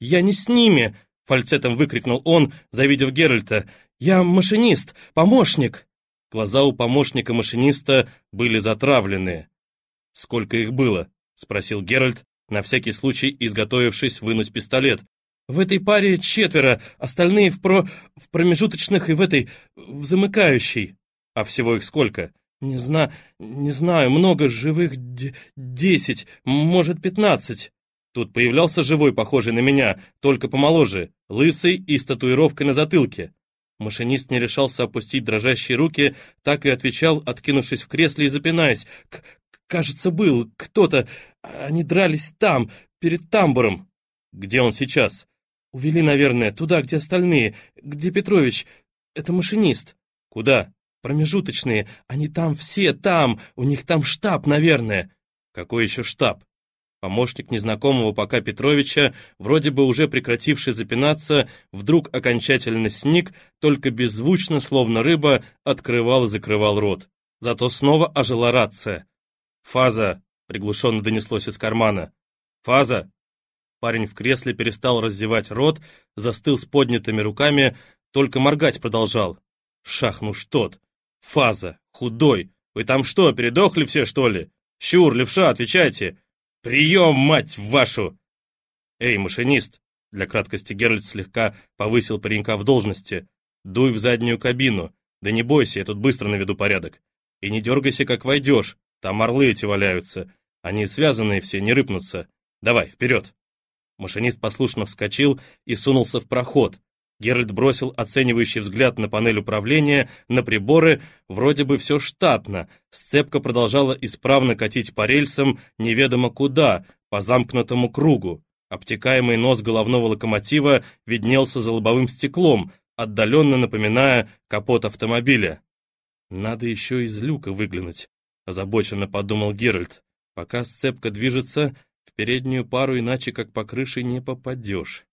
«Я не с ними!» — фальцетом выкрикнул он, завидев Геральта. «Я машинист, помощник!» Глаза у помощника машиниста были затравлены. «Сколько их было?» — спросил Геральт, на всякий случай изготовившись вынуть пистолет. «В этой паре четверо, остальные в, про... в промежуточных и в этой... в замыкающей». «А всего их сколько?» «Не знаю, не знаю, много живых десять, может, пятнадцать». Тут появлялся живой, похожий на меня, только помоложе, лысый и с татуировкой на затылке. Машинист не решался опустить дрожащие руки, так и отвечал, откинувшись в кресле и запинаясь. К «Кажется, был кто-то. Они дрались там, перед тамбуром». «Где он сейчас?» «Увели, наверное, туда, где остальные. Где Петрович? Это машинист». «Куда?» Промежуточные, они там все, там, у них там штаб, наверное. Какой еще штаб? Помощник незнакомого пока Петровича, вроде бы уже прекративший запинаться, вдруг окончательно сник, только беззвучно, словно рыба, открывал и закрывал рот. Зато снова ожила рация. «Фаза!» — приглушенно донеслось из кармана. «Фаза!» Парень в кресле перестал раздевать рот, застыл с поднятыми руками, только моргать продолжал. Шахнуш тот. Фаза, худой. Вы там что, передохли все, что ли? Щур, левша, отвечайте. Прием, мать вашу! Эй, машинист, для краткости Геральт слегка повысил паренька в должности. Дуй в заднюю кабину. Да не бойся, я тут быстро наведу порядок. И не дергайся, как войдешь. Там орлы эти валяются. Они связанные все, не рыпнутся. Давай, вперед. Машинист послушно вскочил и сунулся в проход. Геральт бросил оценивающий взгляд на панель управления, на приборы, вроде бы все штатно, сцепка продолжала исправно катить по рельсам неведомо куда, по замкнутому кругу. Обтекаемый нос головного локомотива виднелся за лобовым стеклом, отдаленно напоминая капот автомобиля. «Надо еще из люка выглянуть», — озабоченно подумал Геральт. «Пока сцепка движется, в переднюю пару иначе как по крыше не попадешь».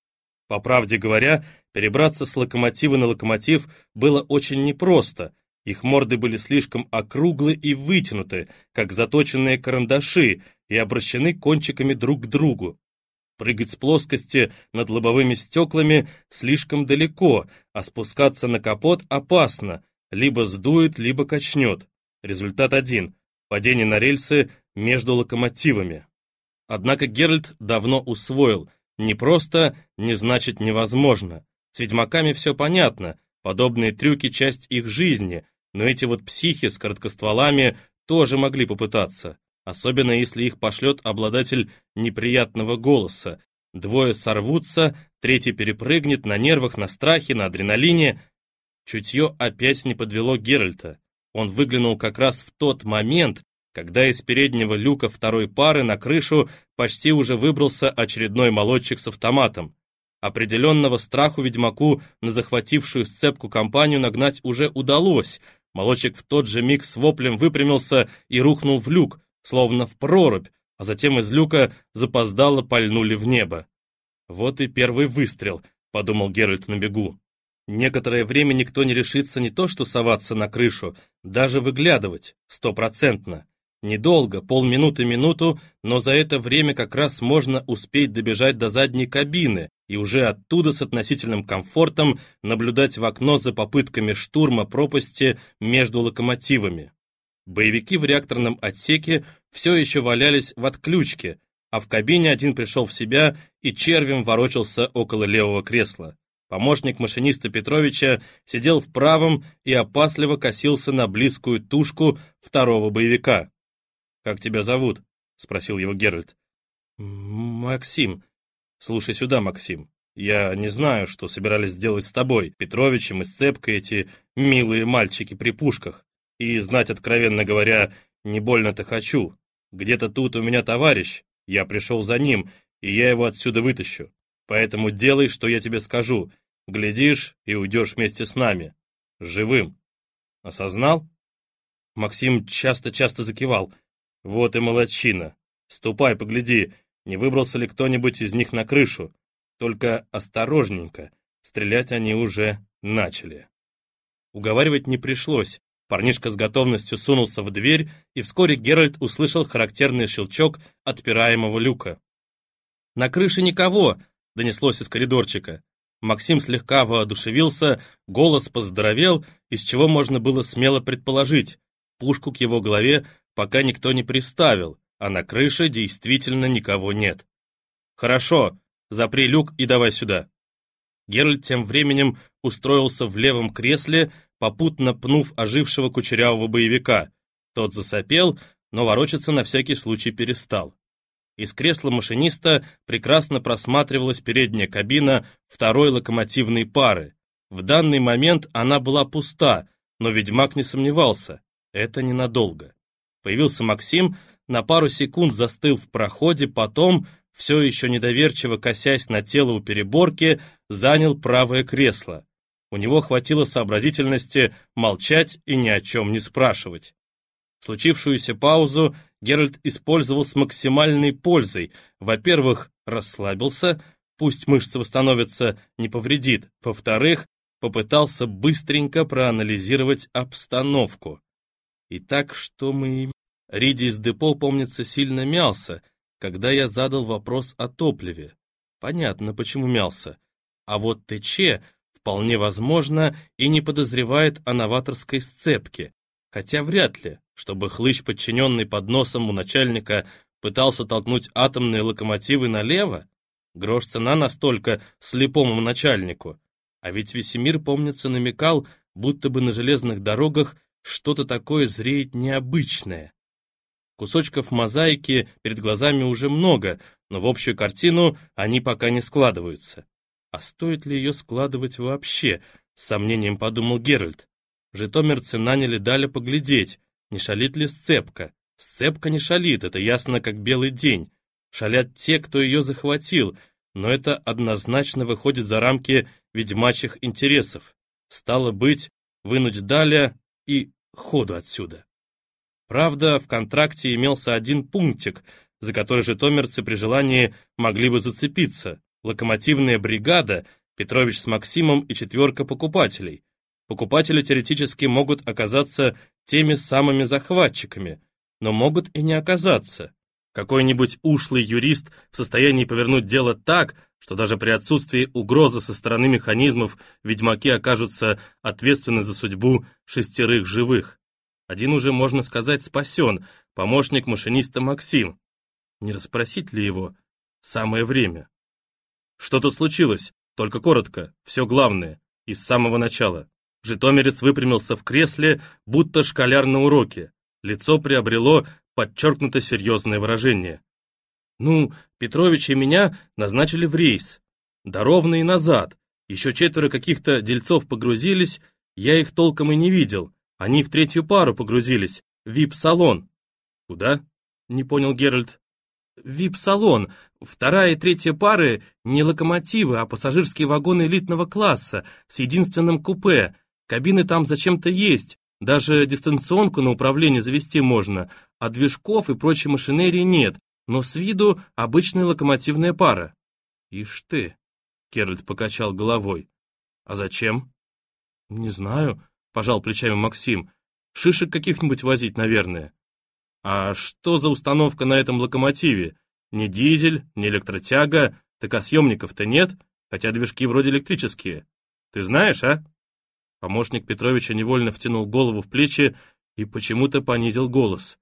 По правде говоря, перебраться с локомотива на локомотив было очень непросто. Их морды были слишком округлы и вытянуты, как заточенные карандаши, и обращены кончиками друг к другу. Прыгать с плоскости над лобовыми стеклами слишком далеко, а спускаться на капот опасно, либо сдует, либо качнет. Результат один – падение на рельсы между локомотивами. Однако Геральт давно усвоил – не просто не значит невозможно. С ведьмаками все понятно, подобные трюки – часть их жизни, но эти вот психи с короткостволами тоже могли попытаться, особенно если их пошлет обладатель неприятного голоса. Двое сорвутся, третий перепрыгнет на нервах, на страхе, на адреналине. Чутье опять не подвело Геральта. Он выглянул как раз в тот момент, когда из переднего люка второй пары на крышу почти уже выбрался очередной молодчик с автоматом. Определенного страху ведьмаку на захватившую сцепку компанию нагнать уже удалось. Молодчик в тот же миг с воплем выпрямился и рухнул в люк, словно в прорубь, а затем из люка запоздало пальнули в небо. «Вот и первый выстрел», — подумал Геральт на бегу. Некоторое время никто не решится не то что соваться на крышу, даже выглядывать, стопроцентно. Недолго, полминуты-минуту, но за это время как раз можно успеть добежать до задней кабины и уже оттуда с относительным комфортом наблюдать в окно за попытками штурма пропасти между локомотивами. Боевики в реакторном отсеке все еще валялись в отключке, а в кабине один пришел в себя и червем ворочался около левого кресла. Помощник машиниста Петровича сидел в правом и опасливо косился на близкую тушку второго боевика. «Как тебя зовут?» — спросил его Геральт. «Максим. Слушай сюда, Максим. Я не знаю, что собирались сделать с тобой, Петровичем и Сцепкой, эти милые мальчики при пушках. И знать, откровенно говоря, не больно-то хочу. Где-то тут у меня товарищ, я пришел за ним, и я его отсюда вытащу. Поэтому делай, что я тебе скажу. Глядишь и уйдешь вместе с нами. Живым. Осознал?» Максим часто-часто закивал. Вот и молодчина. Ступай, погляди, не выбрался ли кто-нибудь из них на крышу. Только осторожненько, стрелять они уже начали. Уговаривать не пришлось. Парнишка с готовностью сунулся в дверь, и вскоре Геральт услышал характерный щелчок отпираемого люка. «На крыше никого!» — донеслось из коридорчика. Максим слегка воодушевился, голос поздоровел, из чего можно было смело предположить. Пушку к его голове пока никто не приставил, а на крыше действительно никого нет. «Хорошо, запри люк и давай сюда». Геральт тем временем устроился в левом кресле, попутно пнув ожившего кучерявого боевика. Тот засопел, но ворочаться на всякий случай перестал. Из кресла машиниста прекрасно просматривалась передняя кабина второй локомотивной пары. В данный момент она была пуста, но ведьмак не сомневался. Это ненадолго. Появился Максим, на пару секунд застыл в проходе, потом, все еще недоверчиво косясь на тело у переборки, занял правое кресло. У него хватило сообразительности молчать и ни о чем не спрашивать. Случившуюся паузу Геральт использовал с максимальной пользой. Во-первых, расслабился, пусть мышцы восстановятся, не повредит. Во-вторых, попытался быстренько проанализировать обстановку. Итак, что мы... Риди из депо, помнится, сильно мялся, когда я задал вопрос о топливе. Понятно, почему мялся. А вот ТЧ, вполне возможно, и не подозревает о новаторской сцепке. Хотя вряд ли чтобы хлыщ, подчиненный под носом у начальника, пытался толкнуть атомные локомотивы налево? Грош цена настолько слепому начальнику. А ведь Весемир, помнится, намекал, будто бы на железных дорогах что-то такое зреет необычное. Кусочков мозаики перед глазами уже много, но в общую картину они пока не складываются. А стоит ли ее складывать вообще, с сомнением подумал Геральт. Житомирцы наняли Даля поглядеть, не шалит ли сцепка? Сцепка не шалит, это ясно как белый день. Шалят те, кто ее захватил, но это однозначно выходит за рамки ведьмачьих интересов. Стало быть, вынуть Даля и ходу отсюда. Правда, в контракте имелся один пунктик, за который житомирцы при желании могли бы зацепиться. Локомотивная бригада, Петрович с Максимом и четверка покупателей. Покупатели теоретически могут оказаться теми самыми захватчиками, но могут и не оказаться. Какой-нибудь ушлый юрист в состоянии повернуть дело так, что даже при отсутствии угрозы со стороны механизмов ведьмаки окажутся ответственны за судьбу шестерых живых. Один уже, можно сказать, спасен, помощник машиниста Максим. Не расспросить ли его? Самое время. Что тут случилось? Только коротко, все главное, и с самого начала. Житомирец выпрямился в кресле, будто школяр на уроке. Лицо приобрело подчеркнуто серьезное выражение. «Ну, Петрович и меня назначили в рейс. Да ровно и назад. Еще четверо каких-то дельцов погрузились, я их толком и не видел. Они в третью пару погрузились, вип-салон». «Куда?» — не понял Геральт. «Вип-салон. Вторая и третья пары не локомотивы, а пассажирские вагоны элитного класса с единственным купе, Кабины там зачем-то есть, даже дистанционку на управление завести можно, а движков и прочей машинерии нет, но с виду обычная локомотивная пара. Ишь ты, Керальт покачал головой. А зачем? Не знаю, пожал плечами Максим. Шишек каких-нибудь возить, наверное. А что за установка на этом локомотиве? Не дизель, не электротяга, так а съемников-то нет, хотя движки вроде электрические. Ты знаешь, а? Помощник Петровича невольно втянул голову в плечи и почему-то понизил голос.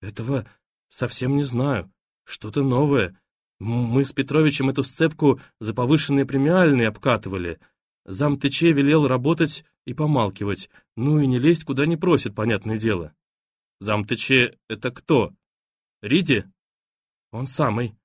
«Этого совсем не знаю. Что-то новое. Мы с Петровичем эту сцепку за повышенные премиальные обкатывали. Зам ТЧ велел работать и помалкивать, ну и не лезть куда не просит, понятное дело. Зам ТЧ — это кто? Риди? Он самый.